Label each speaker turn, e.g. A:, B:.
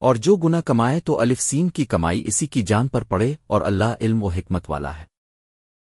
A: اور جو گنا کمائے تو الف سین کی کمائی اسی کی جان پر پڑے اور اللہ علم و حکمت والا ہے۔